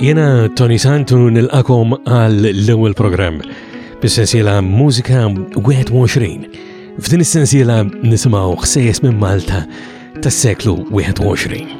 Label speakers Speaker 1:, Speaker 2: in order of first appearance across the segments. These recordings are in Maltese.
Speaker 1: Jena Tony Santu nil-akom għal l-ewel program bis-sensiela Musika 21. F'din is-sensiela nisimaw ħsejjes minn Malta tas-seklu 21.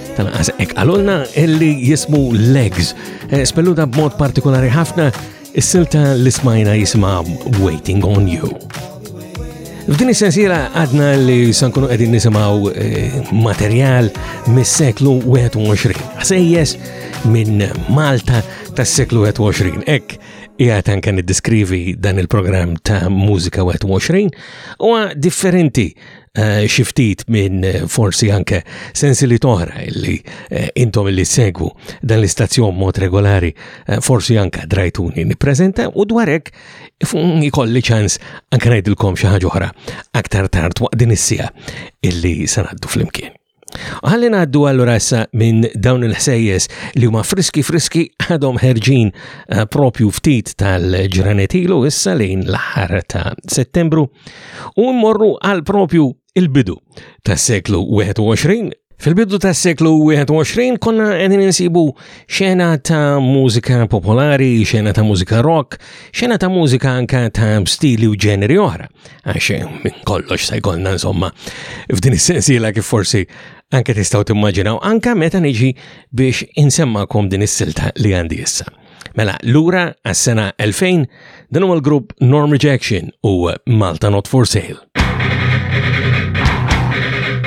Speaker 1: Tal-qas ek għalulna illi jismu Legs, eh, spelluta b'mod partikolari ħafna is-silta li smajna jisma Waiting on You. F'din is-sensiela għadna li sankunu qegħdin nisimgħu eh, materjal mis-seklu 21. Ħsejjes minn Malta tas-seklu 21. Ek jgħat anke niddiskrivi dan il-programm ta' Mużika 21 huwa differenti Eh, xiftit minn eh, forsi anke sensi li toħra illi eh, intom illi segwu dan l-istazzjon mod regolari forsi anke drajtuni nippreżenta u dwarek ikolli ċans anke ngħidilkom xi ħaġa oħra aktar tard waqt din is-sija illi sanaddu flimkien. Ħalli ngħaddu allura issa minn dawn il-ħsejjes li huma friski friski għadhom ħerġin eh, propju ftit tal-ġranet ilu issa lejn l-aħħar ta' Settembru u mmorru għal propju il-bidu tas-seklu 21 Fil-bidu tas seklu 21 konna għedin insibu xena ta' mużika popolari, xena ta' mużika rock, xena ta' mużika anka ta' stili u ġeneri oħra. għax eh, minn kollox se jkollna insomma f'din is-sensiela kif forsi anke tistgħu timmaġinaw anke meta niġi biex insemmakom din is-silta li għandi issa. Mela, lura għas-sena 2000 dan huwa l-grupp Norm Rejection u Malta Not For Sale.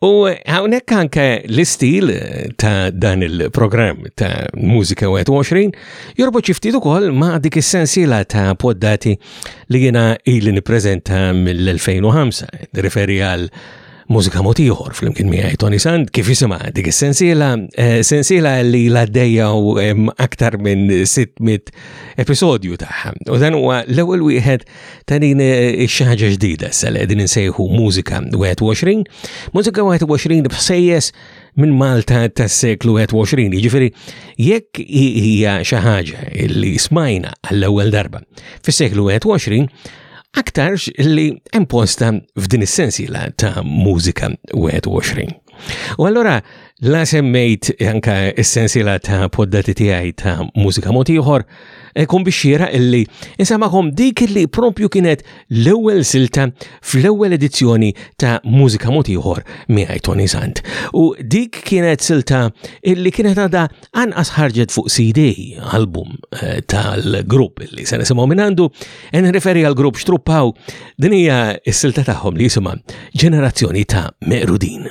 Speaker 2: U hawnhekk anke l-istil eh, ta' dan il-programm ta' Mużika 21 jorbot xi ftit ukoll ma' dik is-sensiela ta' poddati li jiena ili nippreżenta mill-2005, referi għal mużika motiħor fl-imkien miħaj Tony Sand, kif jisima dik sensiela eh, sensiela li l u aktar minn 600 episodju taħħa. U dan huwa l-ewwel wieħed ta' din eh, xi ħaġa ġdida sal qegħdin insejħu mużika 21, mużika 21 b'sejjes minn Malta tas-seklu 21, jiġifieri jekk hija xi ħaġa li smajna għall-ewwel darba fis-seklu 21, aktarx li imposta f'din is-sensiela ta' mużika 21. U allura la semmejt anka essenzjela ta' poddati tiegħi ta' mużika mod ieħor ikun biex xira illi insamakom dik illi propju kienet l-ewwel silta fl-ewwel edizzjoni ta' mużika mod ieħor miegħi Tony Sant. U dik kienet silta illi kienet għadha Anqas ħarġet fuq CD, album eh, tal-grupp li se nisimgħu minn għandu, en referi għal grupp Struppaw, din hija s-silta tagħhom li jisimha Ġenerazzjoni ta' Meqrudin.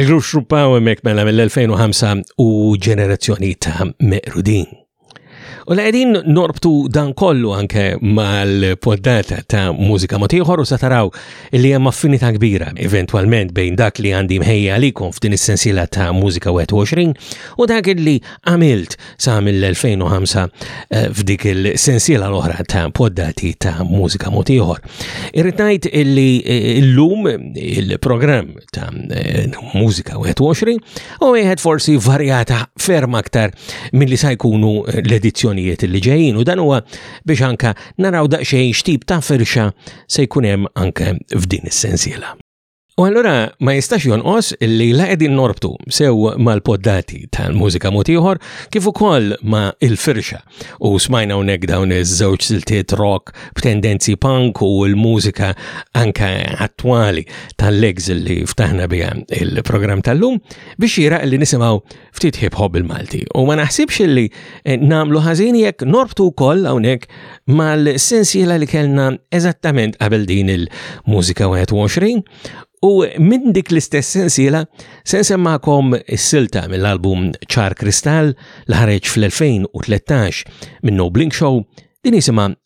Speaker 1: Il-grupp xruppaw emmek mela mill-2005 u ġenerazzjoni ta' meqrudin. U la għedin norbtu dan kollu anke mal-poddata ta' mużika motiħor u sataraw li hemm affinità kbira eventualment bejn dak li għandi mħejja għalikom f'din is-sensiela ta' mużika 21 u dak li għamilt sa mill-2005 eh, f'dik il-sensiela l-oħra ta' poddati ta' mużika motiħor. Irritajt illi eh, l-lum il-programm ta' eh, mużika 21 u wieħed forsi varjata ferm aktar mill-li sa' jkunu l-edizzjonijiet li ġejjin u dan huwa biex anka naraw daqsxejn xtib ta' firxa se jkun hemm anke f'din is-sensiela. U allura ma jistax jonqos li la qegħdin norbtu sew mal-poddati tal-mużika mod ieħor kif ukoll ma' il-firxa. U smajna hawnhekk dawn iż-żewġ siltiet rock b'tendenzi punk u l-mużika anke attwali tal-legs li ftaħna biha il-programm tal-lum biex jiraq li nisimgħu ftit hip hop bil-Malti. U ma naħsibx li eh, namlu ħażin jekk norbtu wkoll hawnhekk mal-sensiela li kellna eżattament qabel din il-mużika 21 u minn dik l-istess sensiela se nsemmakom is-silta mill-album Char Kristall li ħareġ fl-2013 minn No Blink Show din
Speaker 3: jisimha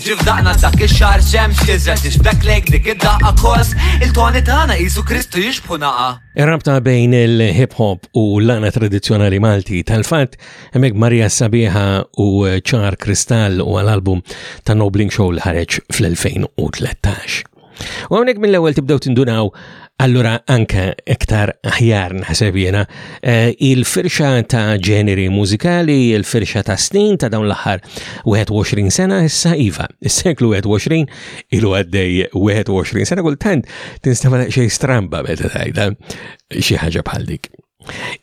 Speaker 3: Ġi f'daqna dak ix-xahar xemx tiżel tixbek lejk dik id-daqqa kors, il-toni tagħna qisu Kristu jixbħu naqa.
Speaker 1: Ir-rabta bejn il-hip hop u l-għana tradizzjonali Malti tal-fatt hemmhekk Marija Sabiħa u Ċar Kristall u għal-album ta' Nobling Show l ħareġ fl-2013. U għonek mill-ewel tibdew tindunaw Allura anka iktar ħjar naħseb jena eh, il-firxa ta' ġeneri mużikali, il-firxa ta' snin ta' dawn l-aħħar 21 sena issa iva, is-seklu 21 ilu għaddej 21 sena kultant tinstama xej stramba meta tajda xi ħaġa bħal dik.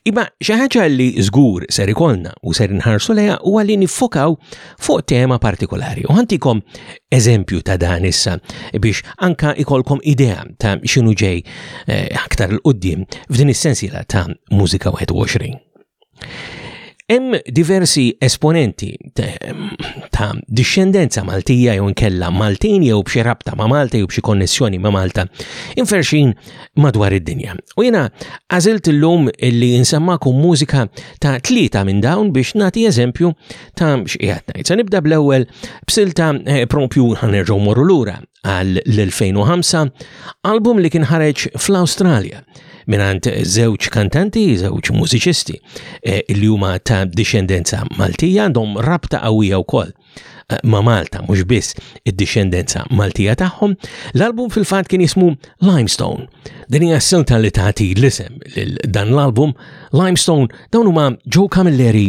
Speaker 1: Iba xi ħaġa li żgur ser ikollna u ser nħarsu lejha huwa li niffokaw fuq tema partikolari. U ħantikom eżempju ta' dan issa biex anka ikolkom idea ta' xinu ġej eh, aktar l-qoddim f'din is-sensiela ta' Mużika 21. Hemm diversi esponenti ta' dixxendenza Maltija jew nkella Maltin jew b'xi rabta ma' Malta jew b'xi konnessjoni ma' Malta inferxin madwar id-dinja. U jiena għażilt illum li nsemmakum mużika ta' tlieta minn dawn biex nagħti eżempju ta' x'qiegħed ngħid. Se nibda bl-ewwel b'silta eh, propju ħanerġgħu morru lura għal l-2005 album li kien ħareġ fl-Awstralja minant żewġ kantanti, żewġ mużiċisti eh, li huma ta' dixxendenza Maltija għandhom rabta qawwija wkoll eh, ma' Malta mhux biss id-dixxendenza Maltija tagħhom, l-album fil-fatt kien jismu Limestone. Din hija s-silta li tagħti l-isem lil dan l-album Limestone dawn huma Joe Camilleri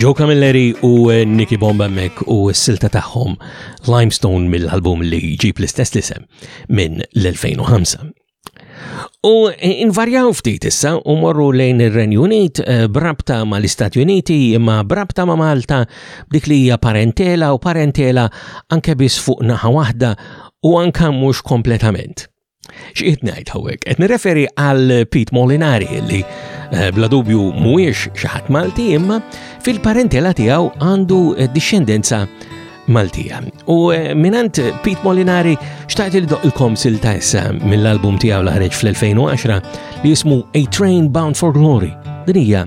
Speaker 4: Joe Camilleri u eh, Nicky Bomba Mek u s-silta tagħhom Limestone mill-album li ġib l-istess l-isem minn l-2005. U eh, invarjaw ftit issa u morru lejn ir-Renju Unit eh, brabta ma l-Istati Uniti imma brabta ma Malta dik li hija parentela u parentela anke biss fuq naħa waħda u anke mhux kompletament. X'qied ngħid hawnhekk? Qed nirreferi għal Pete Molinari li eh, bla dubju mhuwiex xi ħadd Malti imma fil-parentela tiegħu għandu eh, dixxendenza Maltija. U eh, minant Pete Molinari xtaqt il-doqilkom silta issa mill-album tiegħu l-ħareġ fl-2010 li jismu A Train Bound for Glory. Din hija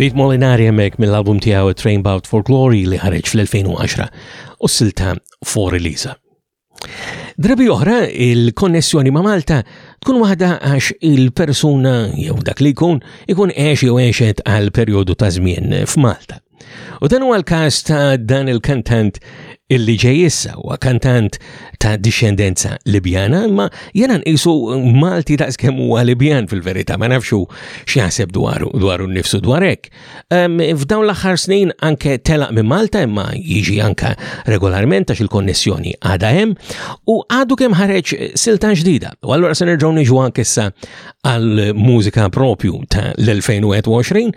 Speaker 5: Pete Molinari hemmhekk mill-album tiegħu Train Bout for Glory li ħareġ fl-2010 u silta For Elisa. Drabi oħra, il-konnessjoni ma' Malta tkun waħda għax il-persuna jew dak li jkun ikun għex jew għexet għal perjodu ta' żmien f'Malta. U dan huwa l-każ ta' dan il-kantant illi ġejissa huwa kantant ta' dixxendenza Libjana, imma jena nqisu Malti ta' skem huwa Libjan fil-verità, ma nafxu x'jaħseb dwaru dwaru nnifsu dwar hekk. F'dawn l-aħħar snin anke telaq minn Malta imma jiġi anke regolarment għax il-konnessjoni għadha hemm u għadu kemm ħareġ siltan ġdida. U allura se nerġgħu niġu anke issa għal mużika propju ta' l-2021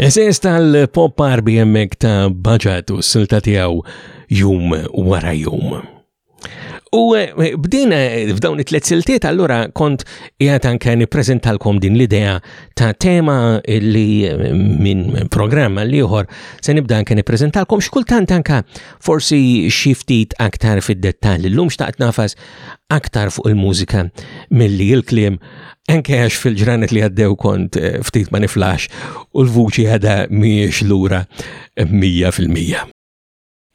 Speaker 1: Eżis tal-pop arbi jemmek ta' baġatu s-silta tijaw jum wara jum. U eh, b'din eh, f'dawn it-tlet siltiet allura kont qiegħed anke nippreżentalkom din l-idea ta' tema li eh, minn programm għal ieħor se nibda anke nippreżentalkom x'kultant anke Forsi xi ftit aktar fid-dettall illum xtaqt nafas aktar fuq il-mużika milli il-kliem anke għax fil-ġranet li għaddew kont eh, ftit ma niflax u l-vuċi għada miex lura 100%.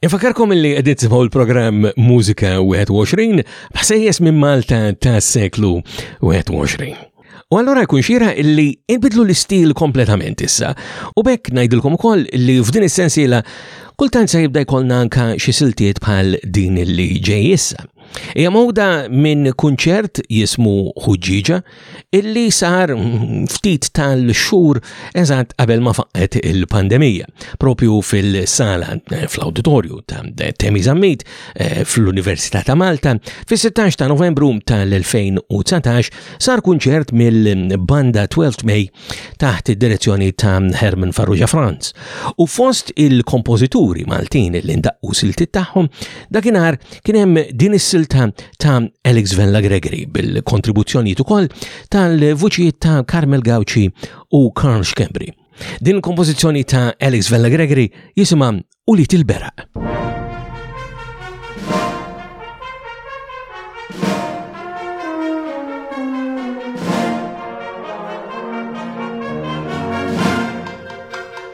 Speaker 1: Infakarkom li għedit tibħu l-programm Mużika 21 b'ħsejjes minn Malta ta' seklu 21. U allura jkun xira illi inbidlu l-istil kompletament issa. U bekk ngħidilkom ukoll li f'din is-sensiela kultant se jibda jkollna anka xi siltiet bħal din illi ġej issa. Hija mawda minn kunċert jismu Ħuġġiġa illi sar ftit tal-xhur eżatt qabel ma faqet il-pandemija, propju fil-sala eh, fl-awditorju ta' Temi Zammit eh, fl-Università ta' Malta fis-16 ta' Novembru tal-2019 Sar kunċert mill-banda 12 May taħt id-direzzjoni ta' Herman Farrugia Franz u fost il-kompożituri Maltin li ndaqqu silti tagħhom dakinhar kien hemm din is-silta ta' Alex Vella Gregory bil-kontribuzzjonijiet ukoll tal-vuċijiet ta' Carmel Gauci u Carl Schembri. Din il-kompożizzjoni ta' Alex Vella Gregory jisimha u li tilberaq.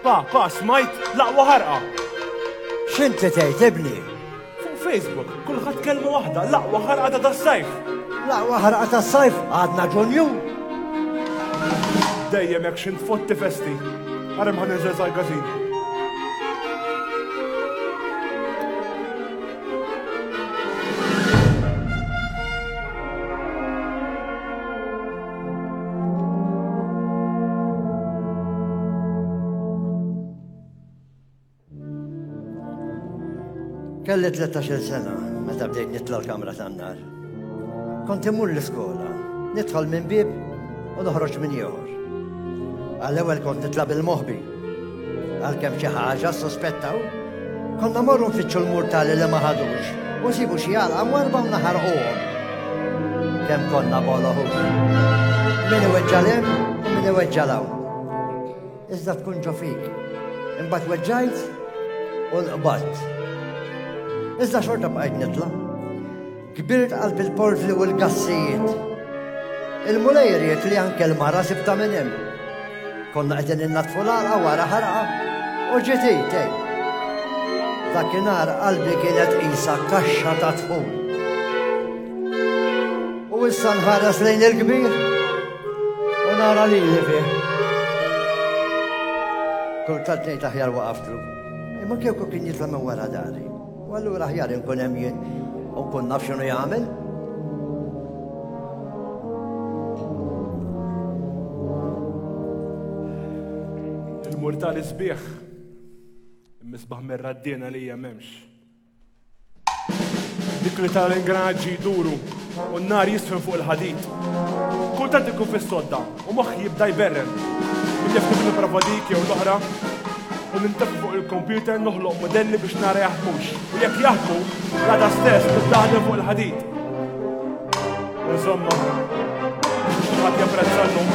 Speaker 6: Pa, pa, smajt, laqwa ħarqa.
Speaker 7: Xinti tgħid ibni?
Speaker 6: Fuq Facebook, kulħadd kelma waħda, l-aqwa ħarqata tas-sajf.
Speaker 7: L-aqwa ħarqa tas-sajf għadna ġunju.
Speaker 6: Dejjem hekk xint fotti festi. Ara mħan inżel tal-gazin.
Speaker 7: Kelli 13 sena meta bdejt nitla' l-kamra tan-nar. Kont imur l-iskola, nidħol minn bib u noħroġ minn ieħor. Għall-ewwel kont nitla' bil-moħbi. Għalkemm xi ħaġa suspettaw, konna morru nfittxu l-murtali li ma ħadux u nsibu xi għalqa mwerba u naħarquhom. Kemm konna boloħu. Min iweġġalem u min iweġġalaw. Iżda tkun ġo fik. Imbagħad weġġajt u l-qbatt. Iżda xorta bqajt nitla. Kbirt qalb il-portli u l-gassijiet. Il-mulej riet li anke l-mara sibta minn hemm. Konna qegħdin innatfu l-għalqa wara ħarqa u ġiti tej. Dakinhar qalbi kienet qisha kaxxa ta' tħul. U issa nħares lejn il-kbir. U nara lili fih. Kultant ngħid aħjar waqaftlu. Imma kieku kien jitla' minn wara dari. U allura aħjar inkun hemm jien u nkun naf x'inhu jagħmel.
Speaker 6: Il-murtali sbieħ, misbaħ mir-raddina li hija m'hemmx. Dik li tal-ingranaġġi jduru u n-nar jisfen fuq il-ħadid. Kultant ikun fis-sodda u moħħi jibda jberren. Jaf kif niprofa dik jew l-oħra u nintef fuq il-kompjuter noħloq modelli biex nara jaħmux. U jekk jaħmu, għada stess niftaħdem fuq il-ħadid. Insomma, xaħat japprezza l-lum.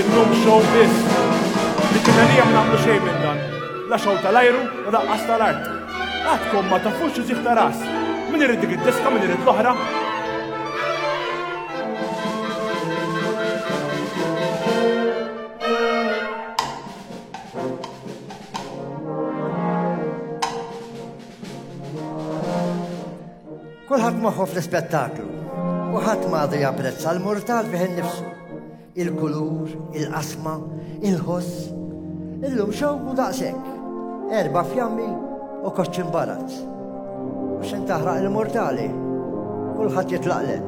Speaker 6: Il-lum show biss. Li kien għalija ma nagħmlu xejn minn dan. Laxaw tal-ajru u daqqas tal-art. Għadkom ma tafux xi ġieħ ta' ras. Min irid dik id-diska, min irid l-oħra.
Speaker 7: Kulħadd moħħu fl-ispettaklu u ħadd ma għadu japprezza l-murtal fih innifsu. Il-kulur, il-qasma, il-ħoss. Illum xewqu daqshekk. Erba' fjammi u koċċ imbarazz. U xejn taħraq il-mortali. Kulħadd jitlaqlel.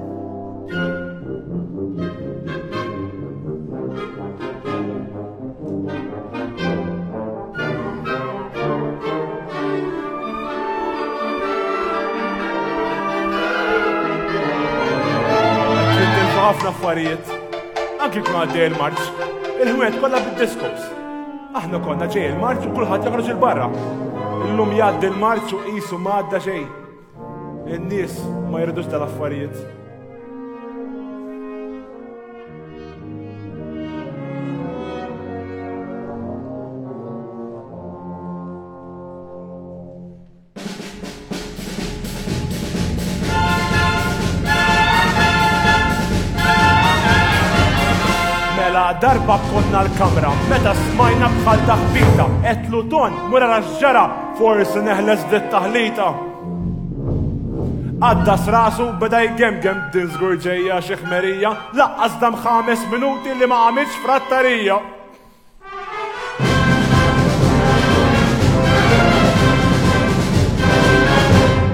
Speaker 6: ħafna affarijiet. Anki kun għaddej il-marċ, il-ħwet kollha bid-diskos. Aħna konna ġej il-marċ u kulħadd jaħroġ il-barra. Illum jgħaddi il-marċ u qisu ma għadda xejn. In-nies ma jridux dal-affarijiet. darba konna l-kamra, meta smajna bħal taħbita, etlu ton, mura raġġara, Forsi neħles bdiet taħlita. Għadda srasu beda jgemgem din zgurġeja xi ħmerija, laqqas dam ħames minuti li ma għamilx frattarija.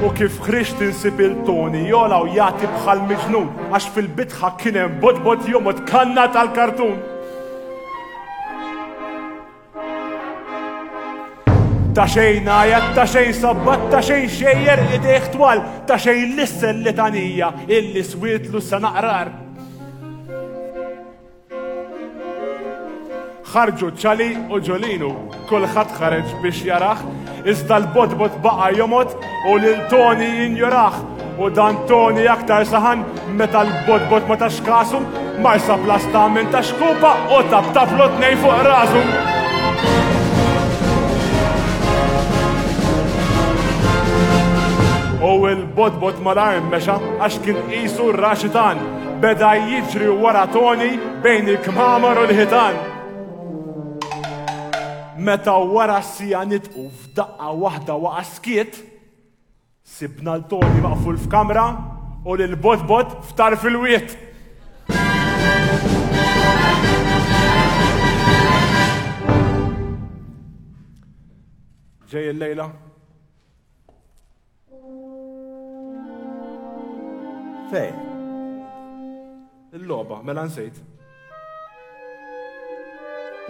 Speaker 6: U kif ħriġ tinsib il-toni jola u jagħti bħal miġnun għax fil-bitħa kien hemm bodbod jomod kanna tal-kartun. Ta' xejn għajat, ta' xejn sabbat, ta' xejn xejjer idejh twal, ta' xejn lissel li tanija, illi swidlu sa naqrar. ħarġu ċali u ġolinu, kulħadd ħareġ biex jaraħ, Iżda l-botbot baqa' jomgħod u lil Toni jinjorah u dan Toni aktar saħan meta l-botbot ma tax kasu, mar sab l-astamen ta' xkupa u tabtablu tnejn fuq rasu. u l-botbot mal-arm mexa għax kien qisu raxitan beda jiġri wara Toni bejn il-kmamar u l-ħitan. Meta wara siegħa nitqu f'daqqa waħda waqa' skiet, sibna 'l Toni maqful f'kamra u lil Botbot f'tarf il-wied. Ġej il-lejla?
Speaker 7: Fej.
Speaker 6: Il-loba, mela nsejt.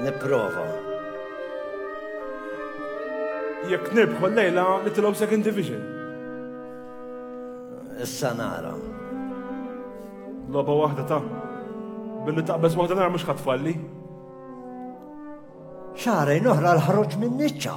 Speaker 7: Niprofa.
Speaker 6: Jek nirbħu l-lejla nitilgħu second division.
Speaker 7: Issa nara.
Speaker 6: Loba waħda ta' billi taqbeż waħda nara mhux ħatfalli.
Speaker 7: Xarej noħra l-ħroġ minn niċċa.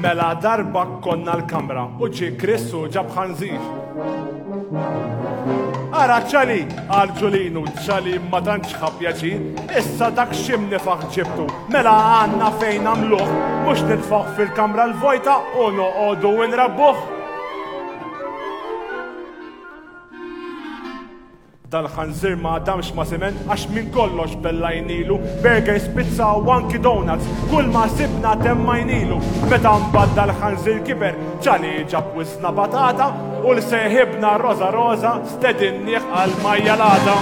Speaker 6: Mela darba konna l-kamra u ġi Krissu ġab ħanżir. Ara ċali għal ġulinu ċali ma tanċħa pjaċir, issa dak xim nifaħ ġibtu. Mela għanna fejn għamluħ, mux nitfaħ fil-kamra l-vojta u noqodu nrabbuħ. Dal-ħanżir ma għadamx ma siment għax minn kollox bellajnilu. Burgers, pizza u anki donuts, kull ma sibna temmajnilu. Meta mbagħad dal-ħanżir kiber, ċali ġab wisna batata u l-seħibna roza roza stedinnieh għal majjalata.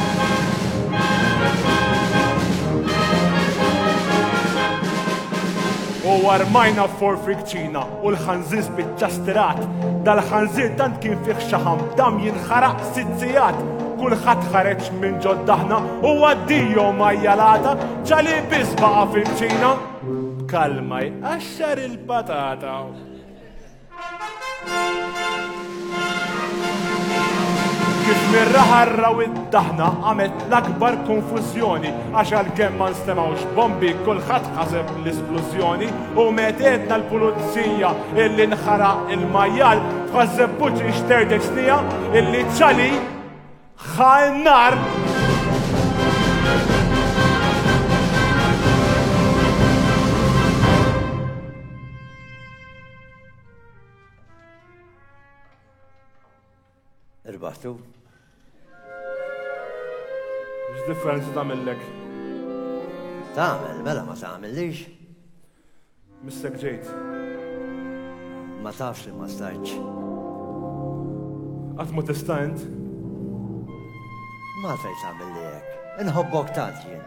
Speaker 6: U armajna forfri kċina U l-ħanżir spiċċa stirat. Dal-ħanżir tant kien fih xaħam dam jinħaraq sitt sigħat. Kulħadd ħareġ minn ġoddaħna u għaddiju majjalata ċali biss baqa' fil-ċina. Kalma jqaxxar il-patata. Kif mirra ħarra u d-daħna għamet l-akbar konfużjoni għax għalkemm ma nstemgħux bombi kulħadd ħaseb l-isplużjoni u medetna l-pulizija illi nħaraq il-majjal f'Ħaż-Żebbuġ inxterdet snija illi ċali ħa n-nar.
Speaker 7: Irbaħtu.
Speaker 6: X'differenza tagħmellek?
Speaker 7: Tagħmel, mela ma tagħmellix.
Speaker 6: Missek ġejt.
Speaker 7: Ma tafx li ma stajtx.
Speaker 6: Qatt ma
Speaker 7: tista'
Speaker 6: int? Ma
Speaker 7: fejn tagħmel li hekk. Inħobbok tant jien.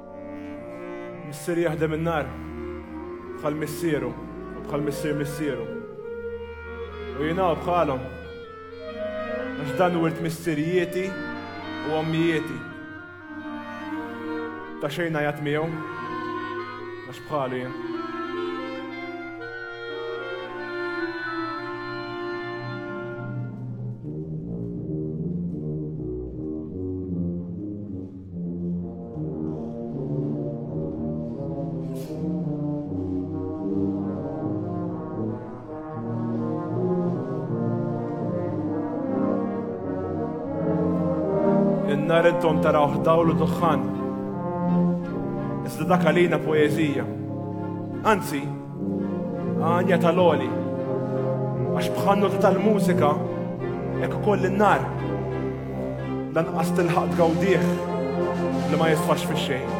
Speaker 6: Missier jaħdem in-nar bħal missieru u bħal missier missieru. U jiena hu bħalhom għax dan wirt missirijieti u ommijieti. Ta' xejn għajat miegħu għax bħalu jien. In-nar intom tarawh dawl u duħħan. Iżda dak għalina poeżija. Anzi, Għanja tal-oli, għax bħannota tal-mużika, ek ukoll in-nar. Lanqas tilħaq tgawdih li ma jisfax fi xejn.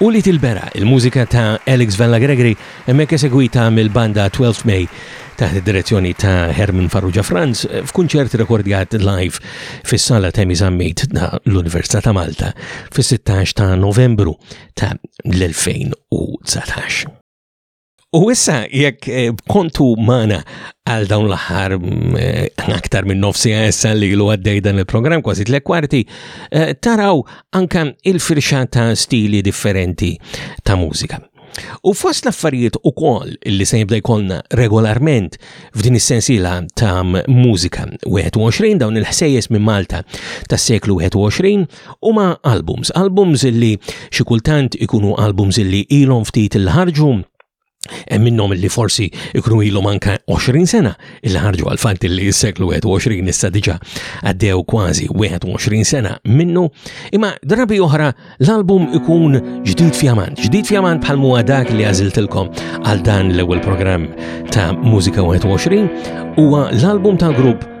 Speaker 1: U li tilbera il-mużika ta' Alex Vella Gregory hemmhekk esegwita mill-banda 12 May taħt id-direzzjoni ta' Herman Farrugia Franz f'kunċert rekordjat live fis-sala ta' Mizammit ta' l-Università ta' Malta fis-16 ta' Novembru ta' l-2019. U issa jekk eh, kontu mana għal dawn l-ħar mm, eh, aktar minn nofsi għessa li l għaddej dan il-program kważi tlek kwarti, eh, taraw anka il-firxa ta' stili differenti ta' mużika. U fost l-affarijiet u kol li se jibda jkollna regolarment f'din is-sensila ta' mużika 21 dawn il-ħsejjes minn Malta tas-seklu 21 Huma albums, albums li xi kultant ikunu albums li ilhom ftit il ħarġu Hemm minnhom li forsi ikunu ilhom anke 20 sena il ħarġu għal fatt li s-seklu 21 issa diġà għaddew kważi 21 sena minnu, imma drabi oħra l-album ikun ġdid fjamant, ġdid fjamant bħal muha dak li għażiltilkom għal dan l-ewwel programm ta' Mużika 21 huwa l-album tal-grupp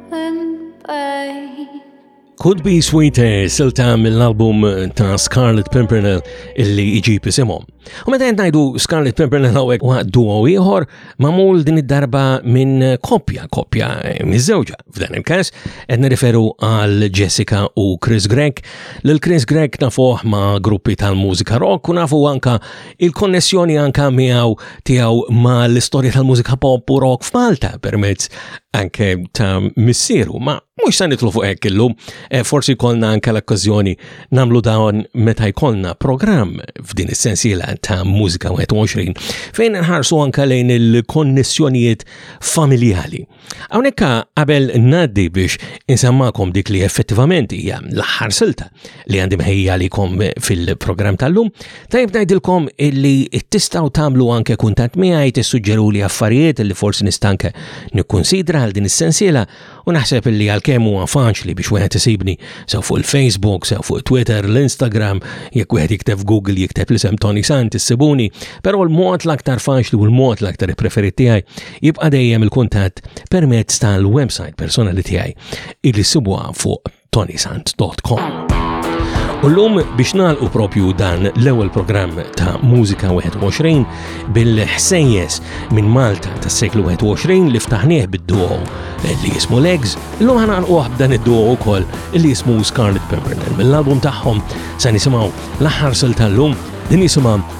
Speaker 1: Could Be Sweeter silta mill-album ta' Scarlet Pimpernel illi iġib isimhom. U meta ngħidu Scarlet Pimpernel hawnhekk waqt duo ieħor magħmul din id-darba minn koppja, koppja eh, miżewġa f'dan il-każ qed nirriferu għal Jessica u Chris Gregg. Lil Chris Gregg nafuh ma' gruppi tal-mużika rock u nafu anka il-konnessjoni anka miegħu tiegħu ma l-istorja tal-mużika pop u rock f'Malta permezz anke ta' missieru, ma mhux se nitlu fuq hekk illum, e, forsi jkollna anke l-okkażjoni nagħmlu dawn meta jkollna programm f'din is-sensiela ta' mużika 21 fejn nħarsu anke lejn il-konnessjonijiet familjali Hawnhekk qabel ngħaddi biex insemmakom dik li effettivament hija l-aħħar silta li għandi mħejja għalikom fil-programm tal-lum, tajb ngħidilkom li tistgħu tagħmlu anke kuntatt miegħi tissuġġeru li affarijiet li forsi nistanke nikkunsidra għal din is-sensiela u naħseb li għalkemm huwa faċli biex wieħed isibni sew fuq il-Facebook, sew fuq Twitter, l-Instagram, jekk wieħed jikteb Google jikteb l-isem Tony Sant issibuni, però l-mod l-aktar faċli u l-mod l-aktar preferit tiegħi Jibqa' dejjem il-kuntatt permezz tal-website personali tiegħi illi sibuha fuq tonisant.com. U l-lum biex nalqu propju dan l-ewel program ta' Musika 21 bil-ħsejjes minn Malta ta' seklu 21 li ftaħnieħ bid-duo li jismu Legs, l-lum ħanalqu dan id-duo u koll li jismu Scarlet Pimpernel mill-album tagħhom sa' nisimaw l-aħħar sil tal-lum din
Speaker 8: jisimam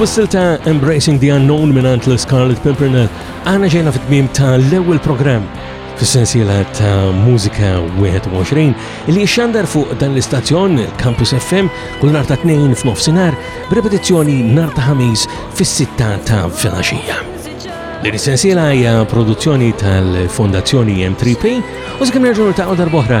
Speaker 1: U s-silta Embracing the Unknown minant l-Scarlet Pimpernel għana ġejna fit-tmim ta' l-ewel program fis-sensiela ta' Mużika 21 li xandar fuq dan l-istazzjon Campus FM kull nar ta' 2 f'nofsinhar b'repetizzjoni nar ta' ħamis fis-sitta ta' filgħaxija. Din is-sensiela hija produzzjoni tal-Fondazzjoni M3P u sakemm nerġgħu ta' darbohra